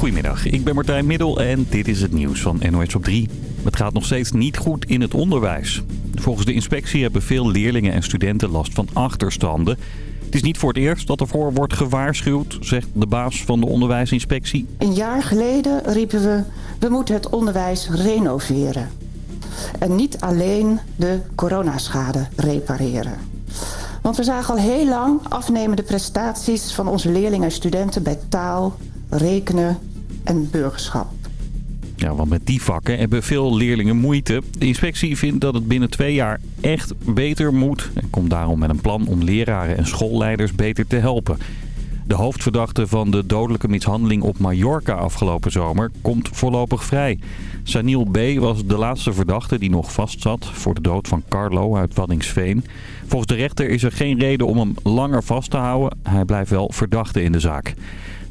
Goedemiddag, ik ben Martijn Middel en dit is het nieuws van NOS op 3. Het gaat nog steeds niet goed in het onderwijs. Volgens de inspectie hebben veel leerlingen en studenten last van achterstanden. Het is niet voor het eerst dat ervoor wordt gewaarschuwd, zegt de baas van de onderwijsinspectie. Een jaar geleden riepen we, we moeten het onderwijs renoveren. En niet alleen de coronaschade repareren. Want we zagen al heel lang afnemende prestaties van onze leerlingen en studenten bij taal, rekenen en burgerschap. Ja, want met die vakken hebben veel leerlingen moeite. De inspectie vindt dat het binnen twee jaar echt beter moet. En komt daarom met een plan om leraren en schoolleiders beter te helpen. De hoofdverdachte van de dodelijke mishandeling op Mallorca afgelopen zomer komt voorlopig vrij. Sanil B. was de laatste verdachte die nog vastzat voor de dood van Carlo uit Waddingsveen. Volgens de rechter is er geen reden om hem langer vast te houden. Hij blijft wel verdachte in de zaak.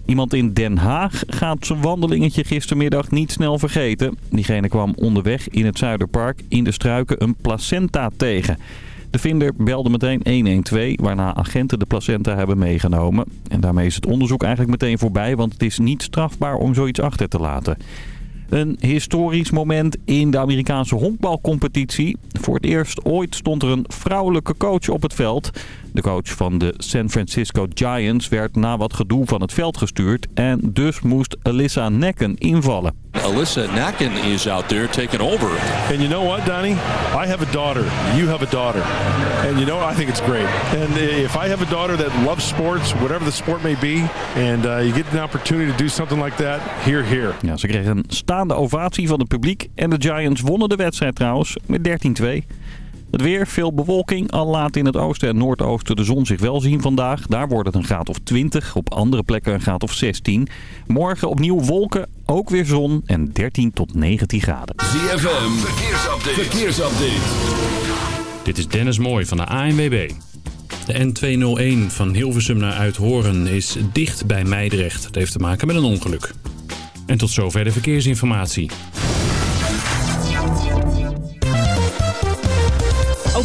Iemand in Den Haag gaat zijn wandelingetje gistermiddag niet snel vergeten. Diegene kwam onderweg in het Zuiderpark in de struiken een placenta tegen. De vinder belde meteen 112, waarna agenten de placenta hebben meegenomen. En daarmee is het onderzoek eigenlijk meteen voorbij, want het is niet strafbaar om zoiets achter te laten. Een historisch moment in de Amerikaanse honkbalcompetitie. Voor het eerst ooit stond er een vrouwelijke coach op het veld. De coach van de San Francisco Giants werd na wat gedoe van het veld gestuurd. En dus moest Alyssa Nekken invallen. Alyssa Nacken is out there taking over. And you know what, Donnie? I have a daughter. You have a daughter. And you know, I think it's great. And if I have a daughter that loves sports, whatever the sport may be, and uh, you get an opportunity to do something like that, here, here. Ja, ze kregen een staande ovatie van het publiek. En de Giants wonnen de wedstrijd trouwens met 13-2. Het weer, veel bewolking. Al laat in het oosten en noordoosten de zon zich wel zien vandaag. Daar wordt het een graad of 20. Op andere plekken een graad of 16. Morgen opnieuw wolken, ook weer zon en 13 tot 19 graden. ZFM, verkeersupdate. verkeersupdate. Dit is Dennis Mooij van de ANWB. De N201 van Hilversum naar Uithoren is dicht bij Meidrecht. Dat heeft te maken met een ongeluk. En tot zover de verkeersinformatie.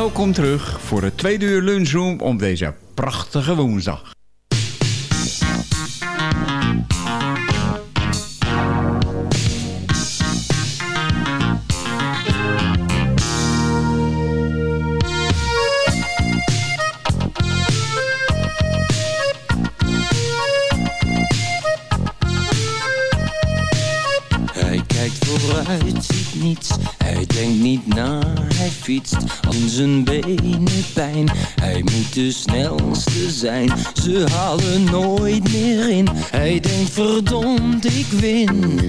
Welkom terug voor het tweede uur lunchroom om deze prachtige woensdag. De snelste zijn, ze halen nooit meer in. Hij denkt verdomd, ik win.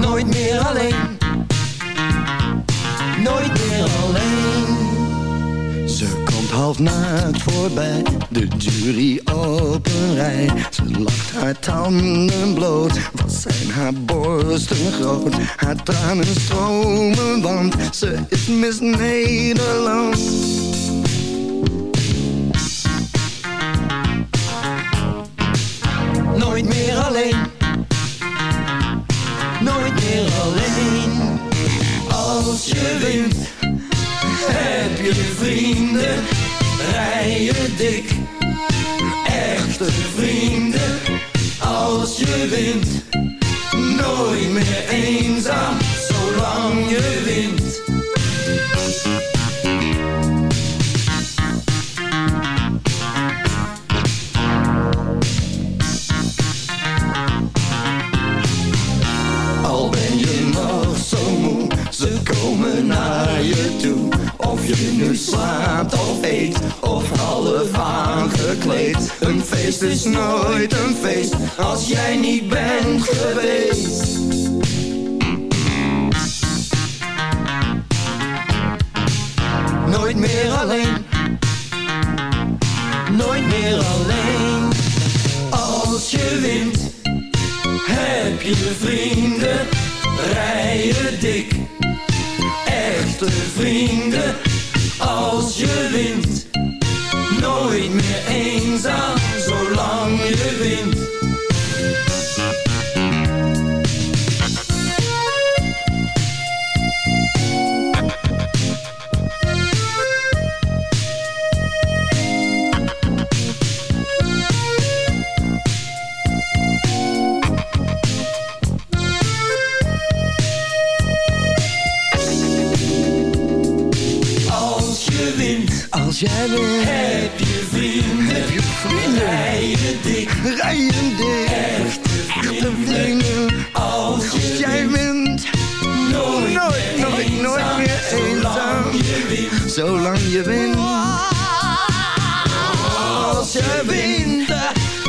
Nooit meer alleen. Half naakt voorbij, de jury op rij. Ze lacht haar tanden bloot, wat zijn haar borsten groot. Haar tranen stromen, want ze is Miss Nederland. Nooit meer alleen. Nooit meer alleen. Als je wint, heb je vrienden. Rij je dik. Echte vrienden. Als je wint, nooit meer eenzaam. Zolang je wint. Een feest is nooit een feest, als jij niet bent geweest. Nooit meer alleen. Nooit meer alleen. Als je wint, heb je vrienden. Rij je dik. Echte vrienden. Als je wint, heb je vrienden. heb je vrienden. Rij je dik. Rij je dik, Echte echte vrienden. Als Als jij wint, nooit, nooit, nooit, nooit meer eenzaam. Zolang je wint. Zolang je wint. Als je wint,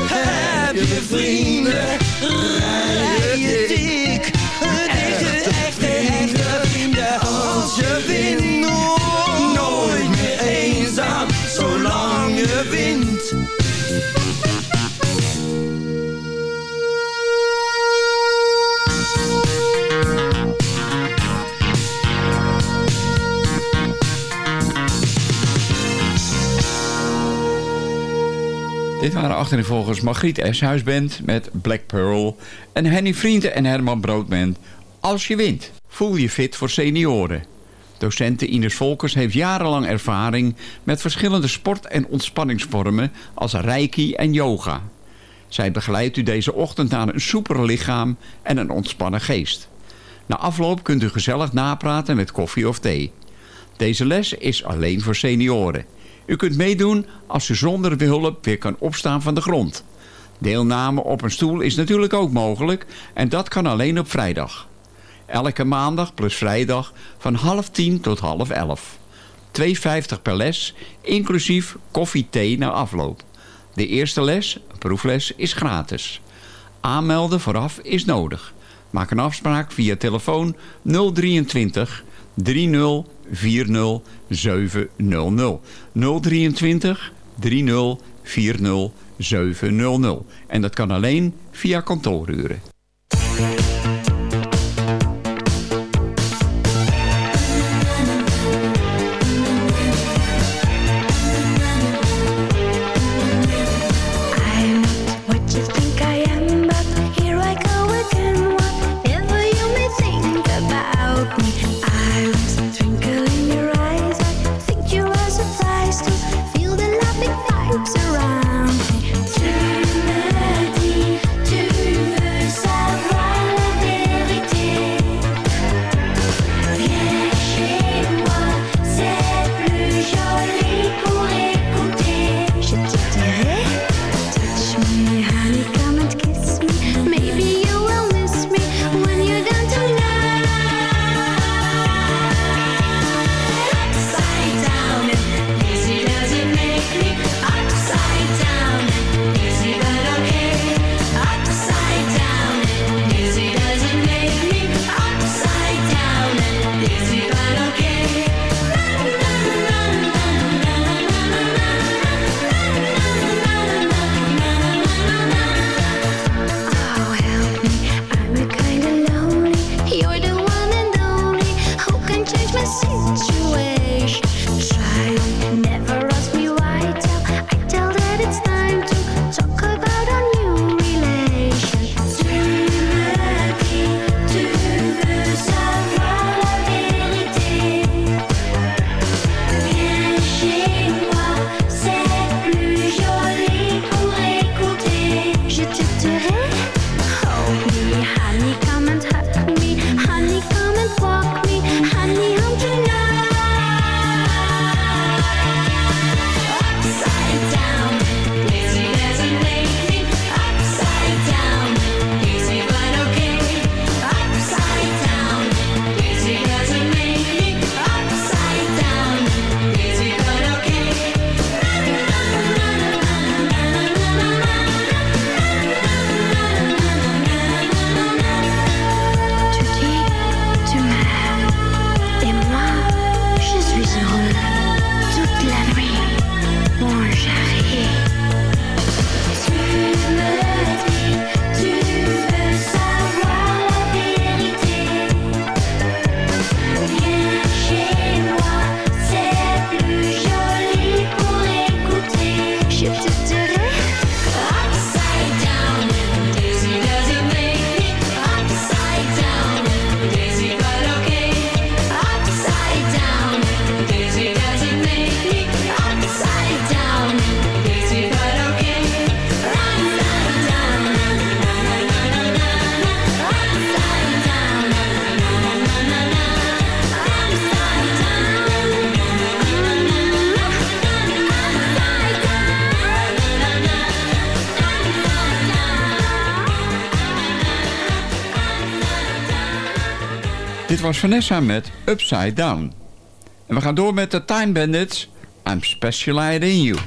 heb je vrienden. Waren achtereenvolgens Margriet Eshuisband met Black Pearl... en Henny Vrienden en Herman Broodband Als je wint. Voel je fit voor senioren. Docente Ines Volkers heeft jarenlang ervaring... met verschillende sport- en ontspanningsvormen als reiki en yoga. Zij begeleidt u deze ochtend naar een soeper lichaam en een ontspannen geest. Na afloop kunt u gezellig napraten met koffie of thee. Deze les is alleen voor senioren. U kunt meedoen als u zonder behulp weer kan opstaan van de grond. Deelname op een stoel is natuurlijk ook mogelijk en dat kan alleen op vrijdag. Elke maandag plus vrijdag van half tien tot half elf. 2,50 per les, inclusief koffie-thee na afloop. De eerste les, een proefles, is gratis. Aanmelden vooraf is nodig. Maak een afspraak via telefoon 023 30 40 700. 023 30 40 700. En dat kan alleen via kantooruren. Vanessa met Upside Down. En we gaan door met de Time Bandits. I'm specializing in you.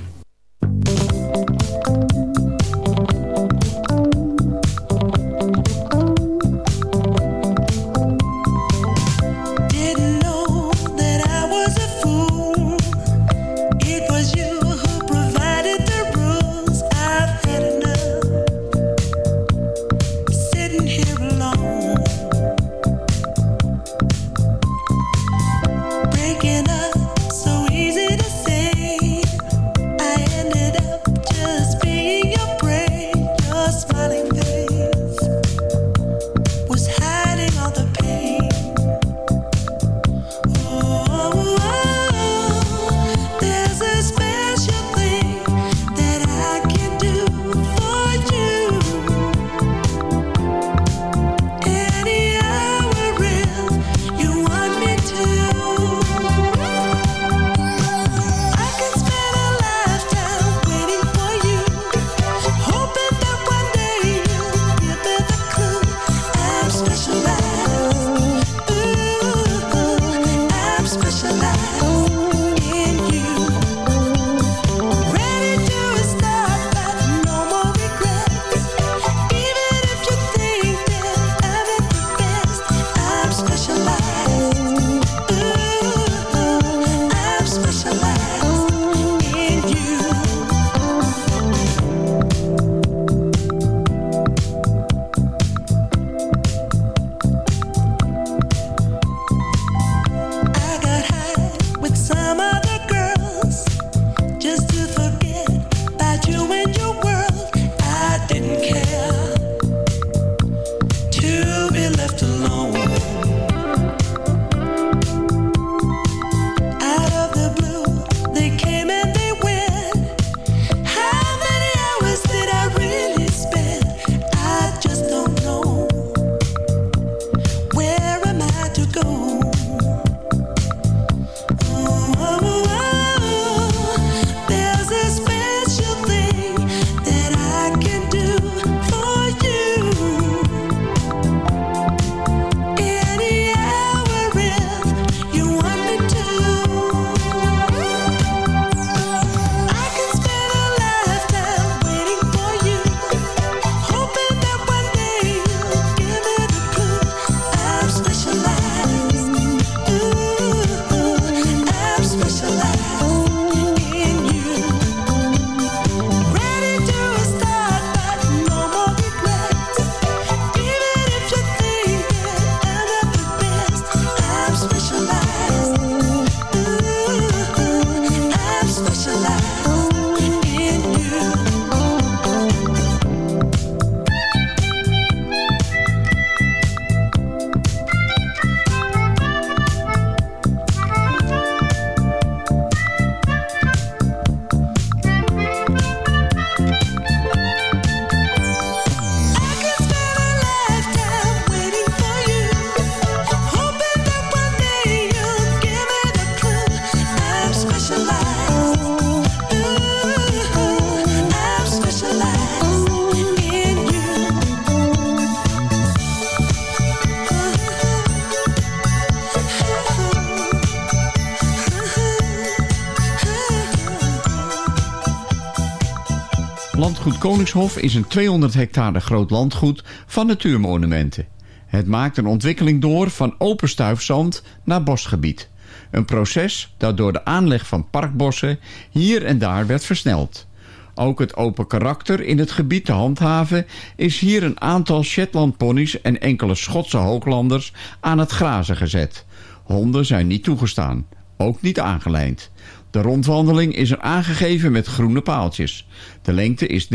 Koningshof is een 200 hectare groot landgoed van natuurmonumenten. Het maakt een ontwikkeling door van open stuifzand naar bosgebied. Een proces dat door de aanleg van parkbossen hier en daar werd versneld. Ook het open karakter in het gebied te handhaven is hier een aantal Shetlandponies en enkele Schotse hooglanders aan het grazen gezet. Honden zijn niet toegestaan, ook niet aangeleind. De rondwandeling is er aangegeven met groene paaltjes. De lengte is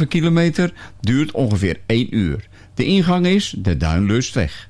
3,5 kilometer, duurt ongeveer 1 uur. De ingang is de Duinlustweg.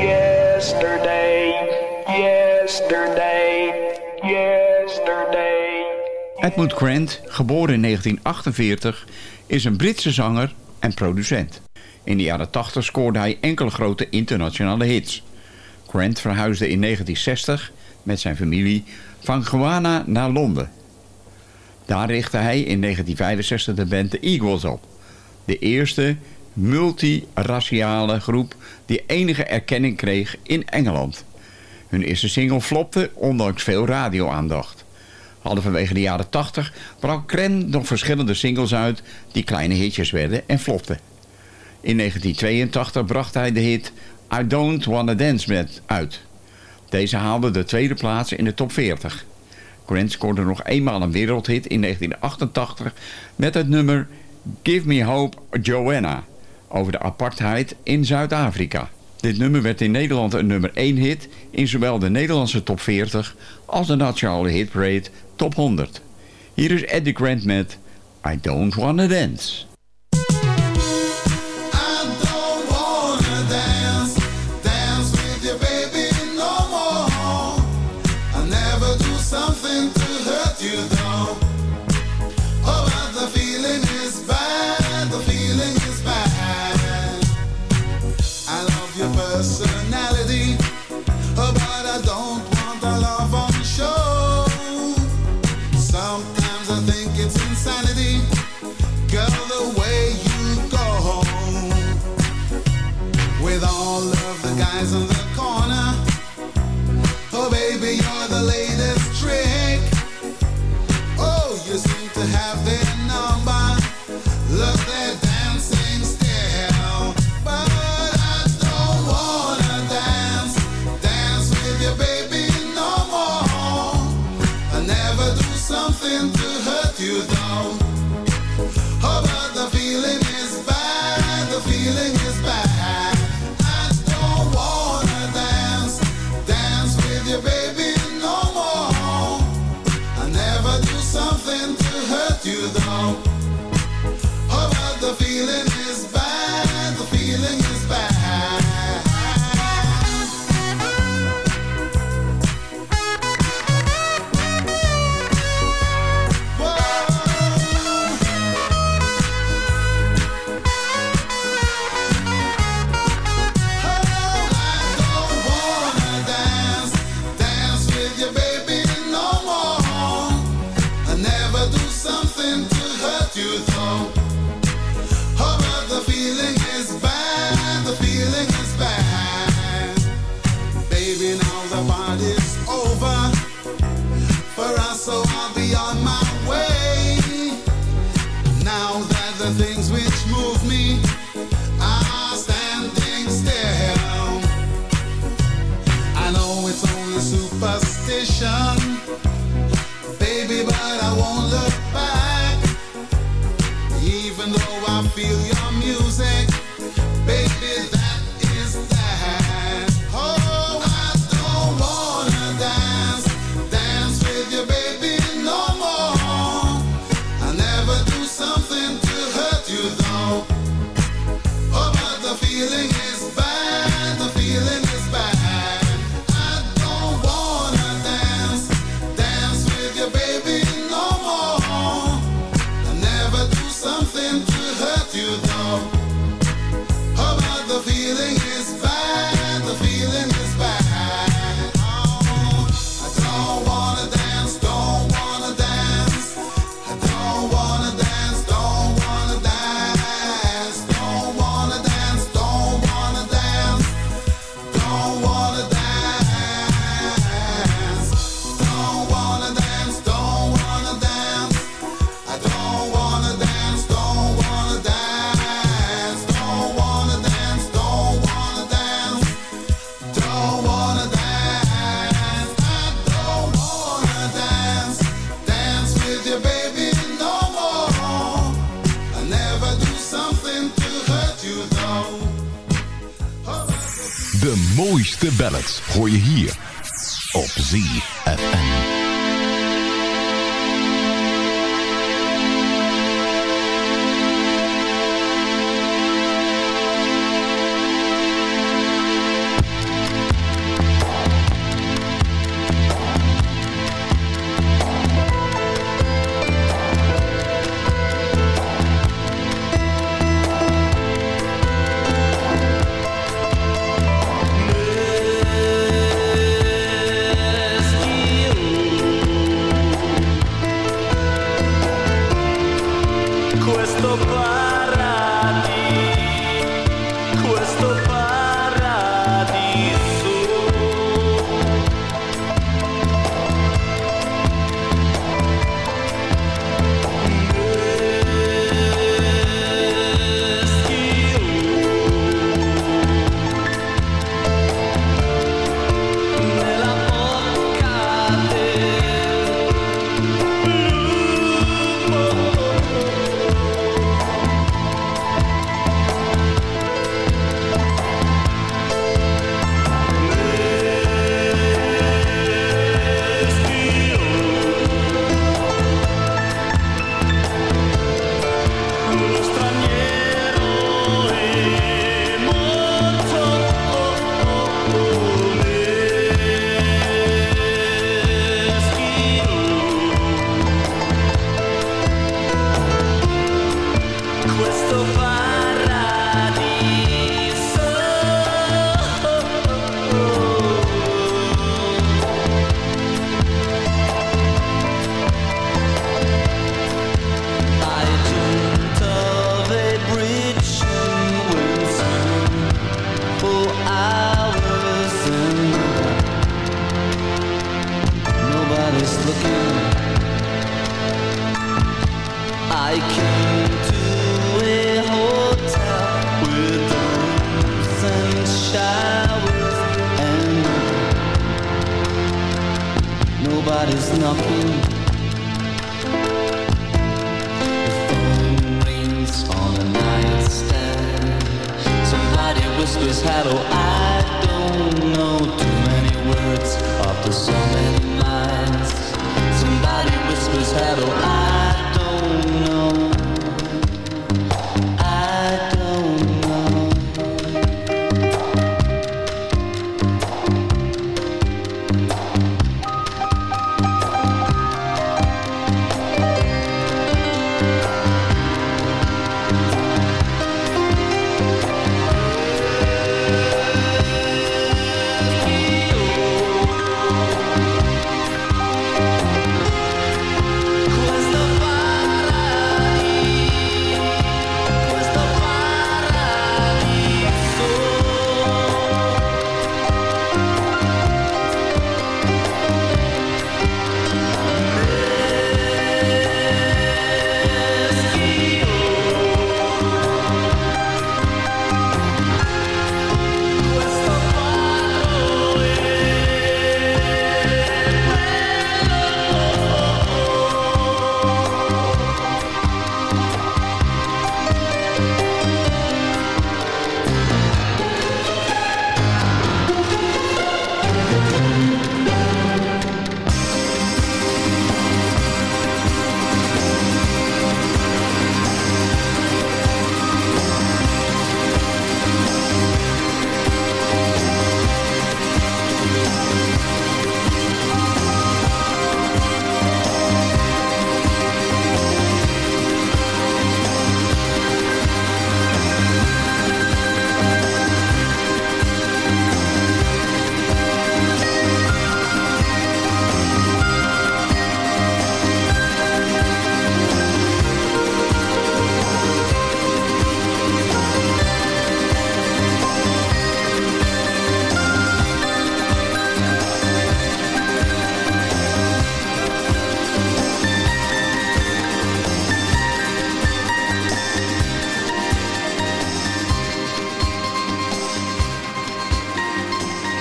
Yesterday, yesterday, yesterday. Edmund Grant, geboren in 1948, is een Britse zanger en producent. In de jaren 80 scoorde hij enkele grote internationale hits. Grant verhuisde in 1960 met zijn familie van Guyana naar Londen. Daar richtte hij in 1965 de band The Eagles op. De eerste multiraciale groep die enige erkenning kreeg in Engeland. Hun eerste single flopte, ondanks veel radioaandacht. Halverwege de jaren 80 brak Kren nog verschillende singles uit die kleine hitjes werden en flopten. In 1982 bracht hij de hit I Don't Wanna Dance Met uit. Deze haalde de tweede plaats in de top 40. Grant scoorde nog eenmaal een wereldhit in 1988 met het nummer Give Me Hope Joanna over de apartheid in Zuid-Afrika. Dit nummer werd in Nederland een nummer 1 hit in zowel de Nederlandse top 40 als de nationale hitparade top 100. Hier is Eddie Grant met I Don't Wanna Dance. Have their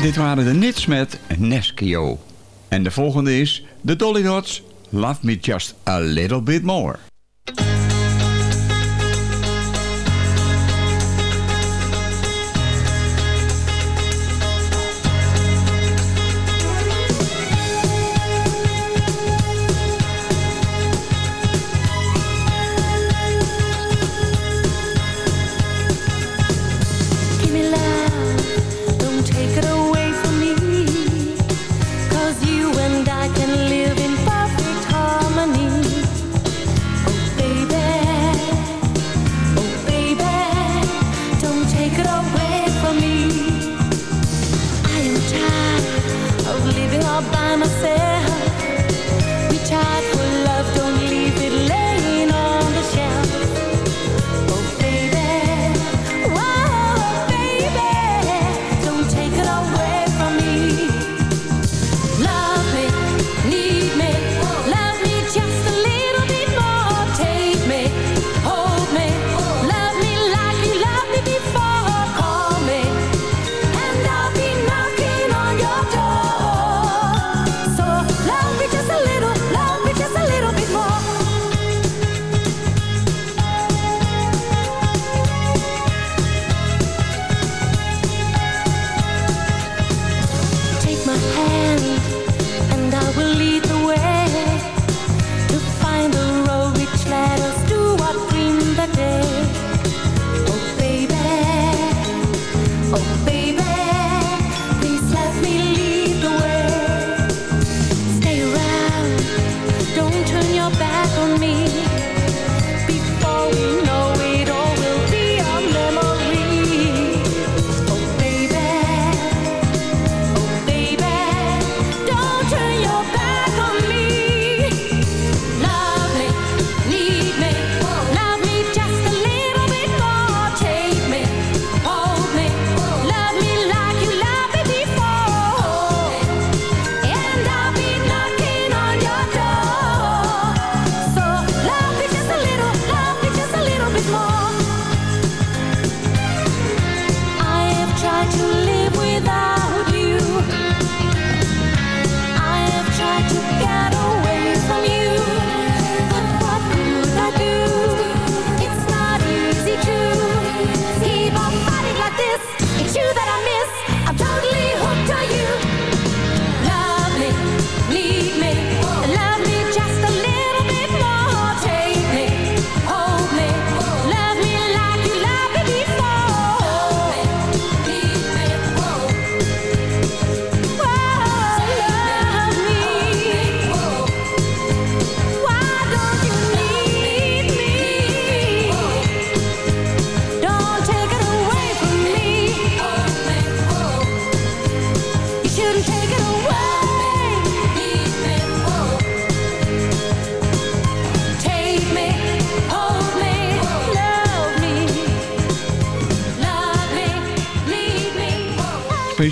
Dit waren de Nits met Neskio. En de volgende is de Dolly Dots, Love Me Just A Little Bit More.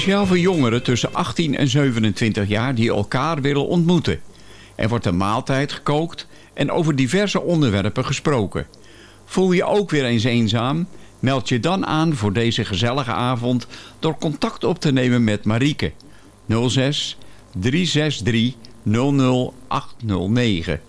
Speciaal voor jongeren tussen 18 en 27 jaar die elkaar willen ontmoeten. Er wordt een maaltijd gekookt en over diverse onderwerpen gesproken. Voel je ook weer eens eenzaam? Meld je dan aan voor deze gezellige avond door contact op te nemen met Marieke. 06 363 00809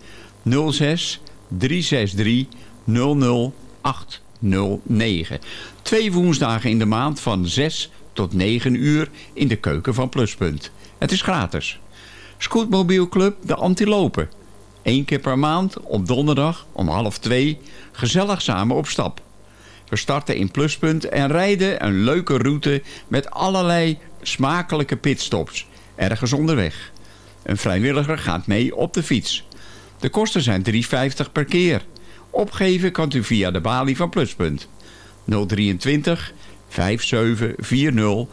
06 363 00809 Twee woensdagen in de maand van 6 tot 9 uur in de keuken van Pluspunt. Het is gratis. Scootmobielclub De Antilopen. Eén keer per maand op donderdag om half twee gezellig samen op stap. We starten in Pluspunt en rijden een leuke route met allerlei smakelijke pitstops. Ergens onderweg. Een vrijwilliger gaat mee op de fiets. De kosten zijn 3,50 per keer. Opgeven kan u via de balie van Pluspunt. 023 5740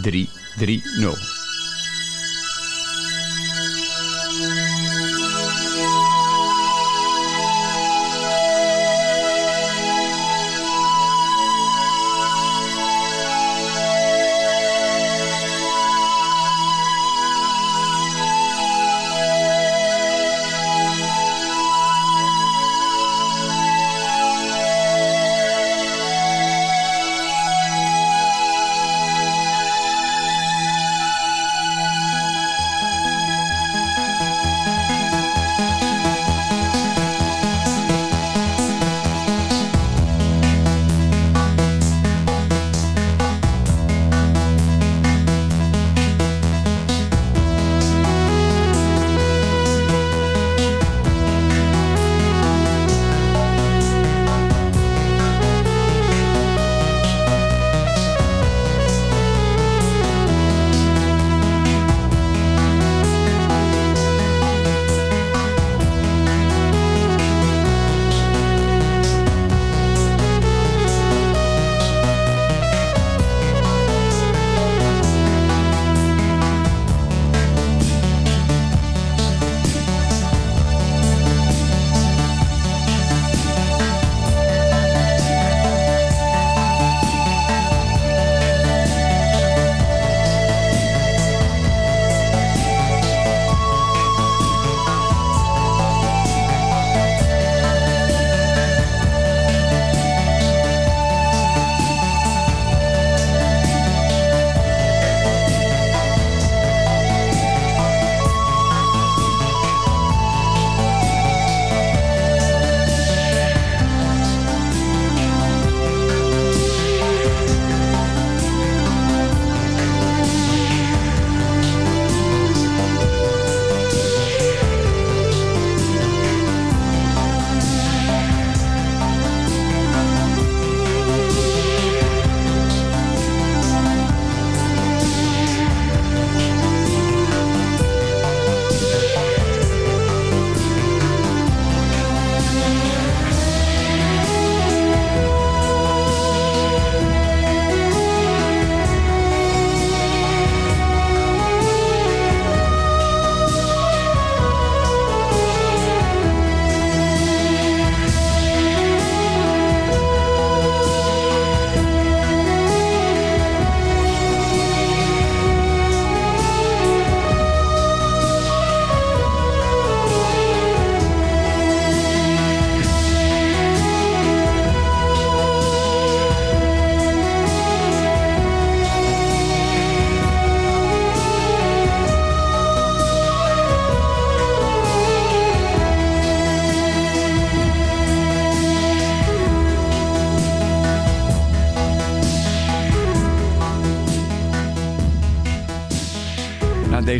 330.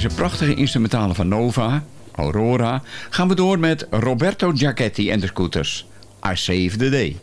Deze prachtige instrumentale van Nova, Aurora, gaan we door met Roberto Giacchetti en de Scooters. I Save the Day.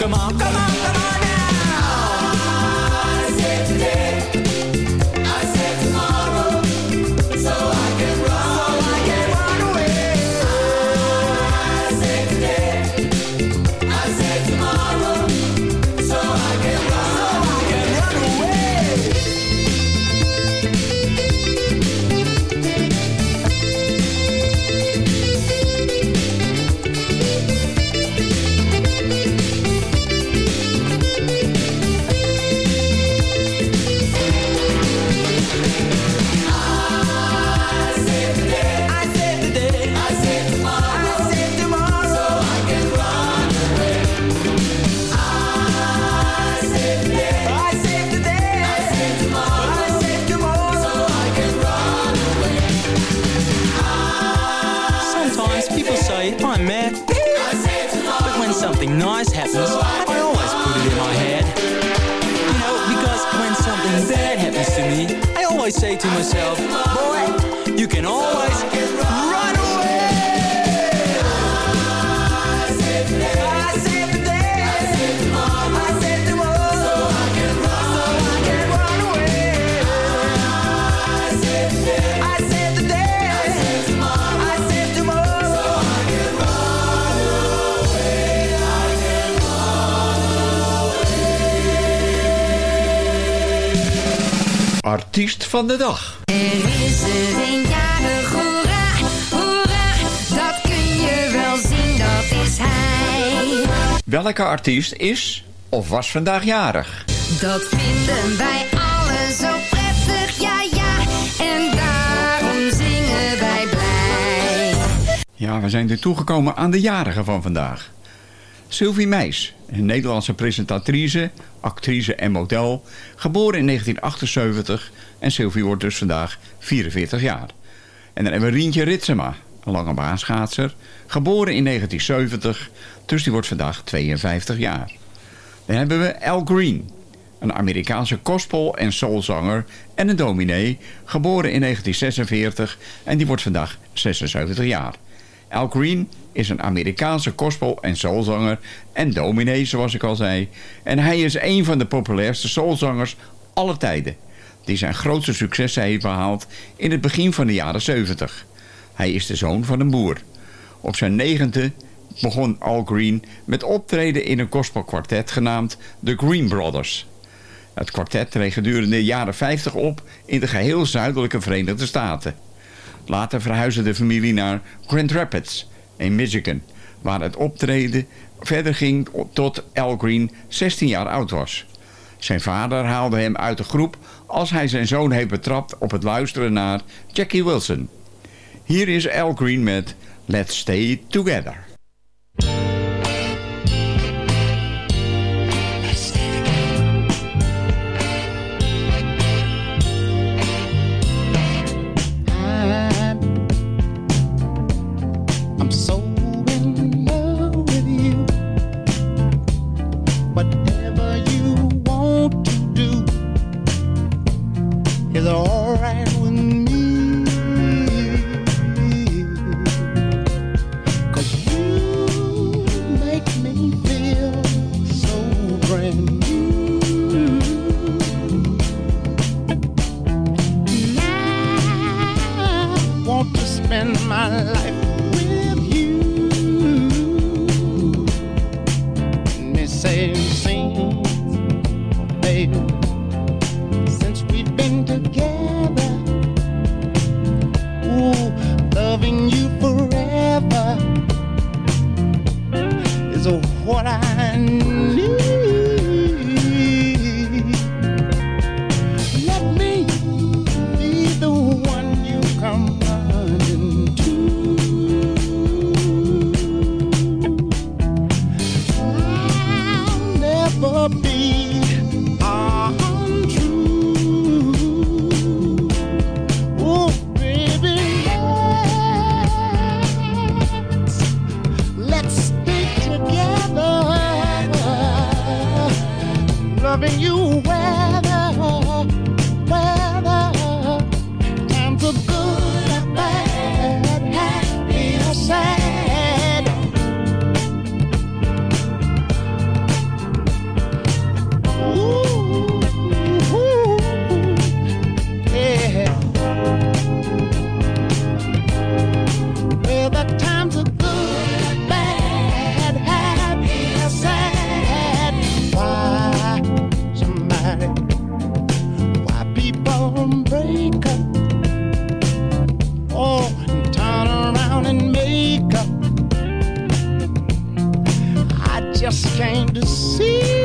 Come on, come on myself, Artiest van de dag. Er is er een jarig, hoera, hoera, dat kun je wel zien, dat is hij. Welke artiest is of was vandaag jarig? Dat vinden wij allen zo prettig, ja ja, en daarom zingen wij blij. Ja, we zijn er toegekomen aan de jarige van vandaag. Sylvie Meis, een Nederlandse presentatrice, actrice en model, geboren in 1978 en Sylvie wordt dus vandaag 44 jaar. En dan hebben we Rientje Ritsema, een lange baanschaatser, geboren in 1970, dus die wordt vandaag 52 jaar. Dan hebben we Al Green, een Amerikaanse gospel- en soulzanger en een dominee, geboren in 1946 en die wordt vandaag 76 jaar. Al Green is een Amerikaanse gospel- en soulzanger en dominee, zoals ik al zei. En hij is een van de populairste soulzangers aller tijden. Die zijn grootste succes heeft behaald in het begin van de jaren 70. Hij is de zoon van een boer. Op zijn negende begon Al Green met optreden in een gospelkwartet genaamd The Green Brothers. Het kwartet treed gedurende de jaren 50 op in de geheel zuidelijke Verenigde Staten. Later verhuisde de familie naar Grand Rapids in Michigan, waar het optreden verder ging tot Al Green 16 jaar oud was. Zijn vader haalde hem uit de groep als hij zijn zoon heeft betrapt op het luisteren naar Jackie Wilson. Hier is Al Green met Let's Stay Together. Just came to see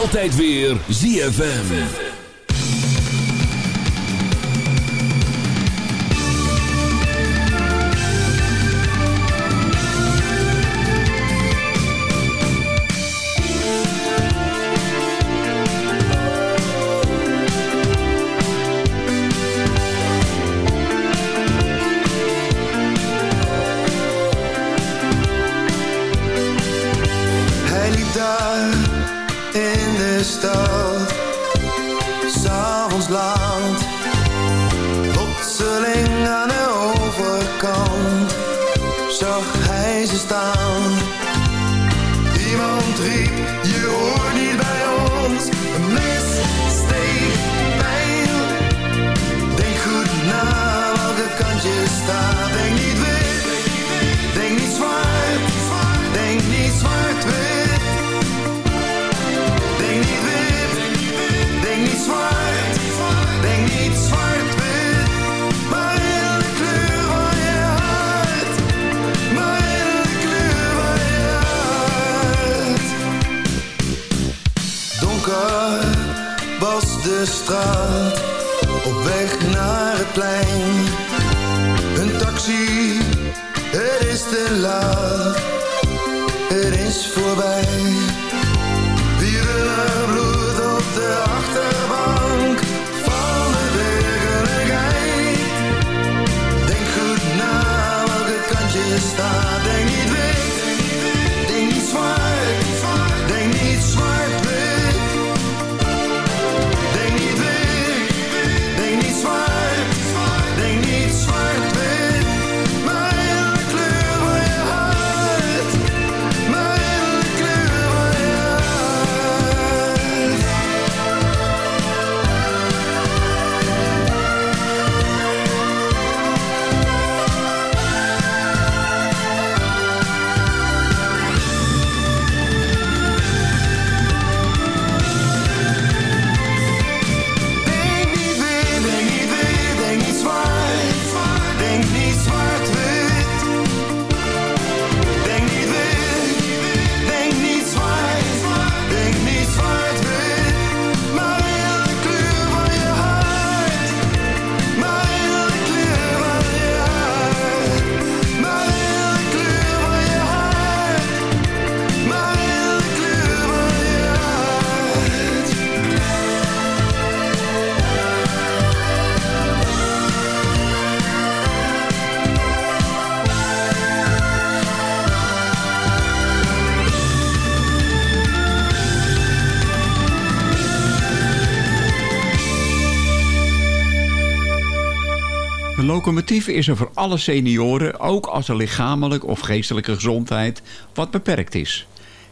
Altijd weer ZFM. Voorbij. Locomotief is er voor alle senioren, ook als de lichamelijke of geestelijke gezondheid wat beperkt is.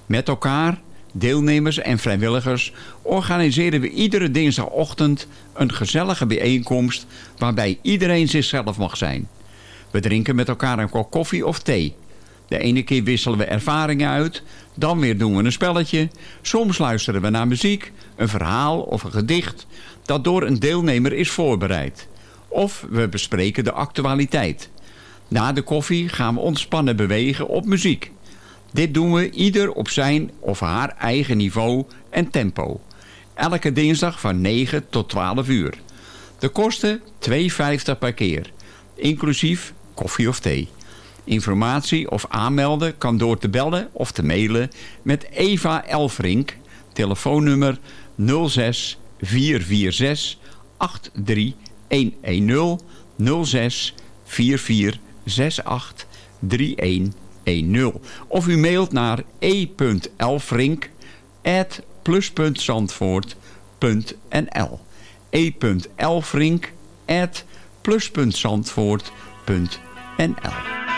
Met elkaar, deelnemers en vrijwilligers, organiseren we iedere dinsdagochtend een gezellige bijeenkomst waarbij iedereen zichzelf mag zijn. We drinken met elkaar een kop koffie of thee. De ene keer wisselen we ervaringen uit, dan weer doen we een spelletje. Soms luisteren we naar muziek, een verhaal of een gedicht dat door een deelnemer is voorbereid. Of we bespreken de actualiteit. Na de koffie gaan we ontspannen bewegen op muziek. Dit doen we ieder op zijn of haar eigen niveau en tempo. Elke dinsdag van 9 tot 12 uur. De kosten 2,50 per keer, inclusief koffie of thee. Informatie of aanmelden kan door te bellen of te mailen met Eva Elfrink, telefoonnummer 06 446 83110 06 4468 3110. Of u mailt naar e.elfrink at plus.zandvoort.nl e.elfrink at plus.zandvoort.nl